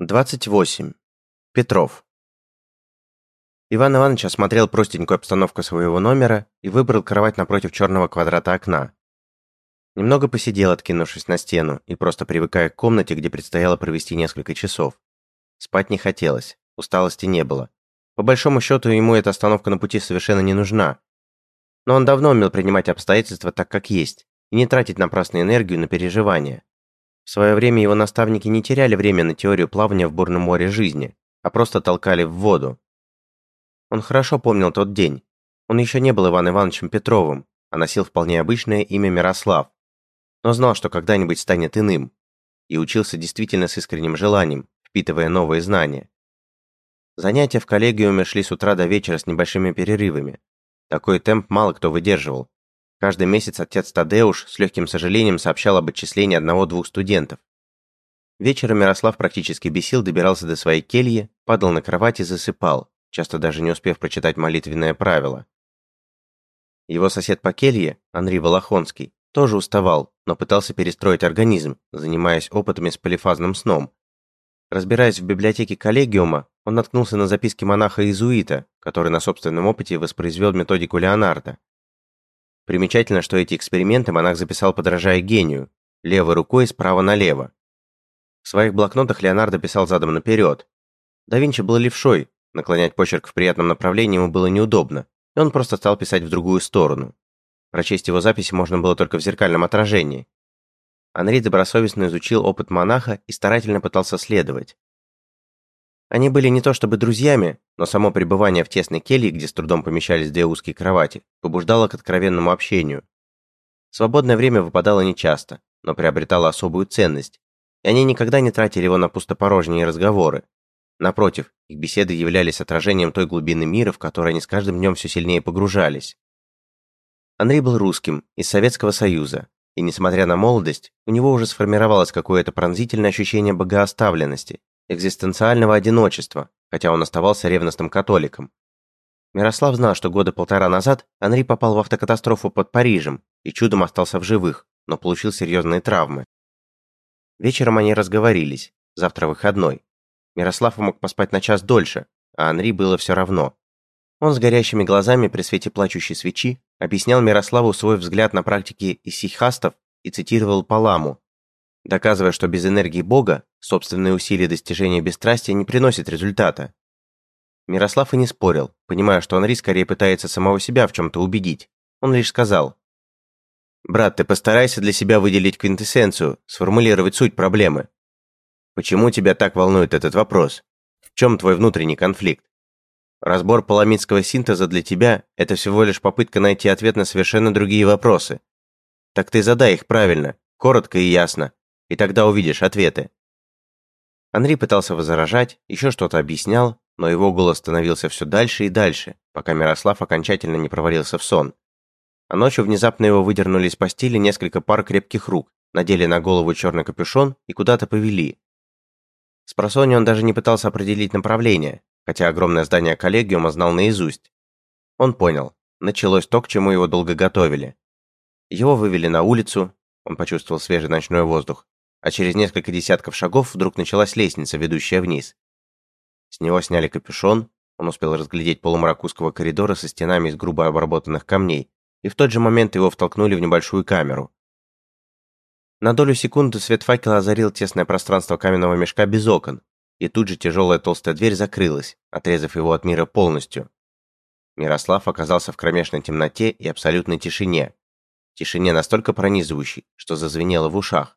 28. Петров. Иван Иванович осмотрел простенькую обстановку своего номера и выбрал кровать напротив черного квадрата окна. Немного посидел, откинувшись на стену, и просто привыкая к комнате, где предстояло провести несколько часов. Спать не хотелось, усталости не было. По большому счету, ему эта остановка на пути совершенно не нужна. Но он давно умел принимать обстоятельства так, как есть, и не тратить напрасную энергию на переживания. В свое время его наставники не теряли время на теорию плавания в бурном море жизни, а просто толкали в воду. Он хорошо помнил тот день. Он еще не был Иван Ивановичем Петровым, а носил вполне обычное имя Мирослав. Но знал, что когда-нибудь станет иным. И учился действительно с искренним желанием, впитывая новые знания. Занятия в коллегиуме шли с утра до вечера с небольшими перерывами. Такой темп мало кто выдерживал, Каждый месяц отец Тадеуш с легким сожалением сообщал об отчислении одного-двух студентов. Вечером Мирослав практически бесил, добирался до своей кельи, падал на кровать и засыпал, часто даже не успев прочитать молитвенное правило. Его сосед по келье, Андрей Волохонский, тоже уставал, но пытался перестроить организм, занимаясь опытами с полифазным сном. Разбираясь в библиотеке коллегиума, он наткнулся на записки монаха-иезуита, который на собственном опыте воспроизвел методику Леонардо. Примечательно, что эти эксперименты монах записал подражая гению, левой рукой справа налево. В своих блокнотах Леонардо писал задом наперед. Да Винчи был левшой, наклонять почерк в приятном направлении ему было неудобно, и он просто стал писать в другую сторону. Прочесть его записи можно было только в зеркальном отражении. Анри добросовестно изучил опыт монаха и старательно пытался следовать. Они были не то чтобы друзьями, но само пребывание в тесной келье, где с трудом помещались две узкие кровати, побуждало к откровенному общению. Свободное время выпадало нечасто, но приобретало особую ценность, и они никогда не тратили его на пустопорожние разговоры. Напротив, их беседы являлись отражением той глубины мира, в которой они с каждым днем все сильнее погружались. Андрей был русским, из Советского Союза, и, несмотря на молодость, у него уже сформировалось какое-то пронзительное ощущение богооставленности, экзистенциального одиночества, хотя он оставался ревностным католиком. Мирослав знал, что года полтора назад Анри попал в автокатастрофу под Парижем и чудом остался в живых, но получил серьезные травмы. Вечером они разговорились, завтра выходной. Мирослав мог поспать на час дольше, а Анри было все равно. Он с горящими глазами при свете плачущей свечи объяснял Мирославу свой взгляд на практики исихастов и цитировал Паламу, доказывая, что без энергии Бога собственные усилия достижения бесстрастия не приносят результата. Мирослав и не спорил, понимая, что Анри скорее пытается самого себя в чем-то убедить. Он лишь сказал, «Брат, ты постарайся для себя выделить квинтэссенцию, сформулировать суть проблемы. Почему тебя так волнует этот вопрос? В чем твой внутренний конфликт? Разбор паламидского синтеза для тебя – это всего лишь попытка найти ответ на совершенно другие вопросы. Так ты задай их правильно, коротко и ясно, и тогда увидишь ответы. Андрей пытался возражать, еще что-то объяснял, но его голос становился все дальше и дальше, пока Мирослав окончательно не провалился в сон. А ночью внезапно его выдернули из постели несколько пар крепких рук, надели на голову черный капюшон и куда-то повели. С просонья он даже не пытался определить направление, хотя огромное здание коллегиума знал наизусть. Он понял, началось то, к чему его долго готовили. Его вывели на улицу, он почувствовал свежий ночной воздух, а через несколько десятков шагов вдруг началась лестница, ведущая вниз. С него сняли капюшон, он успел разглядеть полумрак узкого коридора со стенами из грубо обработанных камней, и в тот же момент его втолкнули в небольшую камеру. На долю секунды свет факела озарил тесное пространство каменного мешка без окон, и тут же тяжелая толстая дверь закрылась, отрезав его от мира полностью. Мирослав оказался в кромешной темноте и абсолютной тишине. Тишине настолько пронизывающей, что зазвенело в ушах.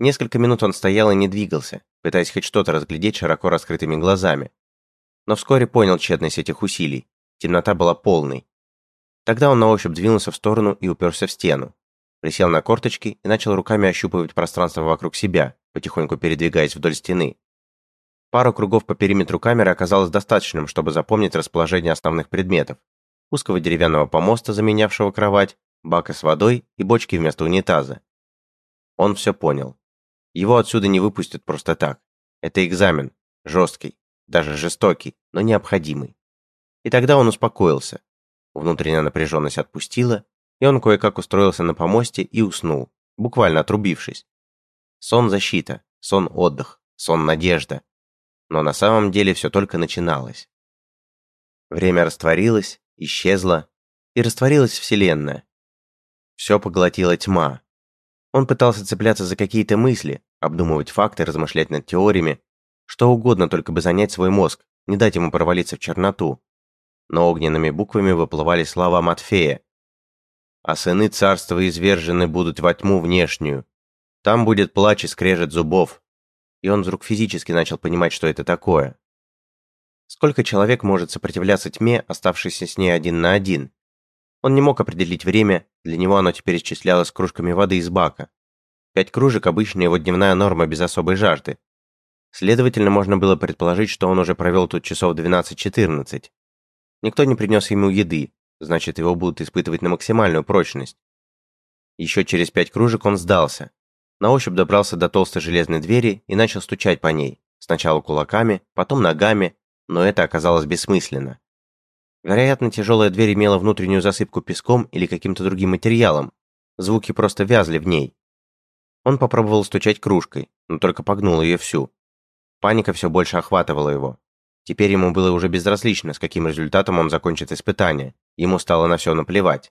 Несколько минут он стоял и не двигался, пытаясь хоть что-то разглядеть широко раскрытыми глазами. Но вскоре понял тщетность этих усилий. Темнота была полной. Тогда он на ощупь двинулся в сторону и уперся в стену. Присел на корточки и начал руками ощупывать пространство вокруг себя, потихоньку передвигаясь вдоль стены. Пару кругов по периметру камеры оказалось достаточным, чтобы запомнить расположение основных предметов. Узкого деревянного помоста, заменявшего кровать, бака с водой и бочки вместо унитаза. Он все понял. Его отсюда не выпустят просто так. Это экзамен. Жесткий. Даже жестокий, но необходимый. И тогда он успокоился. Внутренняя напряженность отпустила, и он кое-как устроился на помосте и уснул, буквально отрубившись. Сон – защита, сон – отдых, сон-надежда. Но на самом деле все только начиналось. Время растворилось, исчезло, и растворилась Вселенная. Все поглотила тьма. Он пытался цепляться за какие-то мысли, обдумывать факты, размышлять над теориями, что угодно, только бы занять свой мозг, не дать ему провалиться в черноту. Но огненными буквами выплывали слова Матфея. «А сыны царства извержены будут во тьму внешнюю. Там будет плач и скрежет зубов». И он вдруг физически начал понимать, что это такое. Сколько человек может сопротивляться тьме, оставшейся с ней один на один? Он не мог определить время, для него оно теперь исчислялось кружками воды из бака. Пять кружек – обычная его дневная норма без особой жажды. Следовательно, можно было предположить, что он уже провел тут часов 12-14. Никто не принес ему еды, значит, его будут испытывать на максимальную прочность. Еще через пять кружек он сдался. На ощупь добрался до толстой железной двери и начал стучать по ней, сначала кулаками, потом ногами, но это оказалось бессмысленно. Вероятно, тяжелая дверь имела внутреннюю засыпку песком или каким-то другим материалом. Звуки просто вязли в ней. Он попробовал стучать кружкой, но только погнул ее всю. Паника все больше охватывала его. Теперь ему было уже безразлично, с каким результатом он закончит испытание. Ему стало на все наплевать.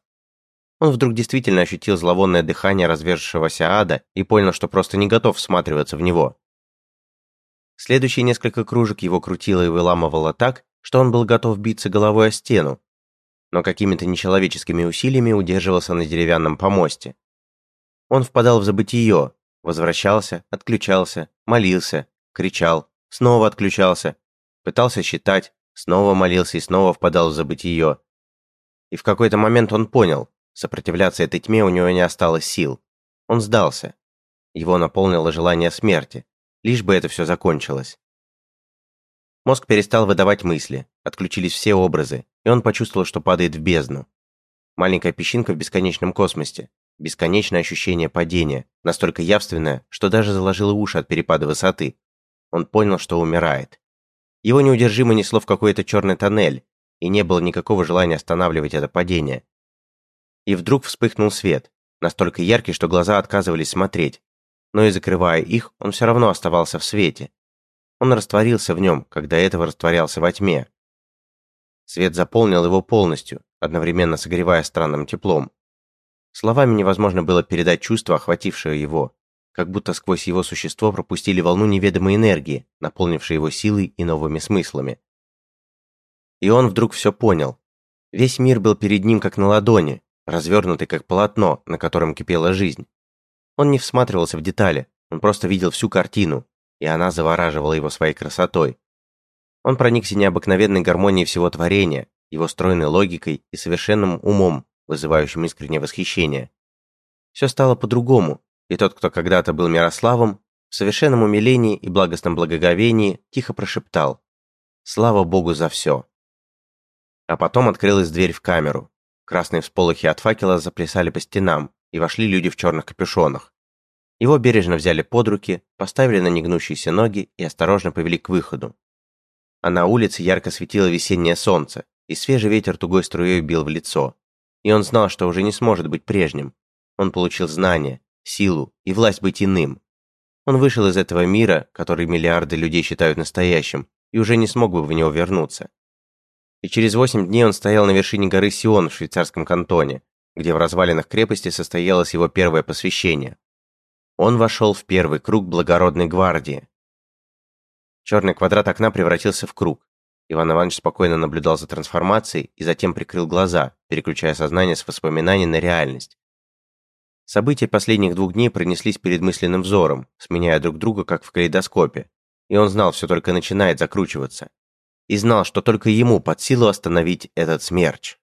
Он вдруг действительно ощутил зловонное дыхание разверзшегося ада и понял, что просто не готов всматриваться в него. Следующие несколько кружек его крутило и выламывало так, что он был готов биться головой о стену, но какими-то нечеловеческими усилиями удерживался на деревянном помосте. Он впадал в забытие, возвращался, отключался, молился, кричал, снова отключался, пытался считать, снова молился и снова впадал в забытие. И в какой-то момент он понял, сопротивляться этой тьме у него не осталось сил. Он сдался. Его наполнило желание смерти, лишь бы это все закончилось. Мозг перестал выдавать мысли, отключились все образы, и он почувствовал, что падает в бездну. Маленькая песчинка в бесконечном космосе, бесконечное ощущение падения, настолько явственное, что даже заложило уши от перепада высоты. Он понял, что умирает. Его неудержимо несло в какой-то черный тоннель, и не было никакого желания останавливать это падение. И вдруг вспыхнул свет, настолько яркий, что глаза отказывались смотреть. Но и закрывая их, он все равно оставался в свете, он растворился в нем, когда этого растворялся во тьме. Свет заполнил его полностью, одновременно согревая странным теплом. Словами невозможно было передать чувство, охватившее его, как будто сквозь его существо пропустили волну неведомой энергии, наполнившей его силой и новыми смыслами. И он вдруг все понял. Весь мир был перед ним как на ладони, развернутый как полотно, на котором кипела жизнь. Он не всматривался в детали, он просто видел всю картину, и она завораживала его своей красотой. Он проникся необыкновенной гармонией всего творения, его стройной логикой и совершенным умом, вызывающим искреннее восхищение. Все стало по-другому, и тот, кто когда-то был Мирославом, в совершенном умилении и благостном благоговении тихо прошептал «Слава Богу за все!». А потом открылась дверь в камеру. Красные всполохи от факела заплясали по стенам, и вошли люди в черных капюшонах. Его бережно взяли под руки, поставили на негнущиеся ноги и осторожно повели к выходу. А на улице ярко светило весеннее солнце, и свежий ветер тугой струей бил в лицо. И он знал, что уже не сможет быть прежним. Он получил знания, силу и власть быть иным. Он вышел из этого мира, который миллиарды людей считают настоящим, и уже не смог бы в него вернуться. И через восемь дней он стоял на вершине горы Сион в швейцарском кантоне, где в развалинах крепости состоялось его первое посвящение. Он вошел в первый круг благородной гвардии. Черный квадрат окна превратился в круг. Иван Иванович спокойно наблюдал за трансформацией и затем прикрыл глаза, переключая сознание с воспоминаний на реальность. События последних двух дней пронеслись перед мысленным взором, сменяя друг друга, как в калейдоскопе. И он знал, все только начинает закручиваться. И знал, что только ему под силу остановить этот смерч.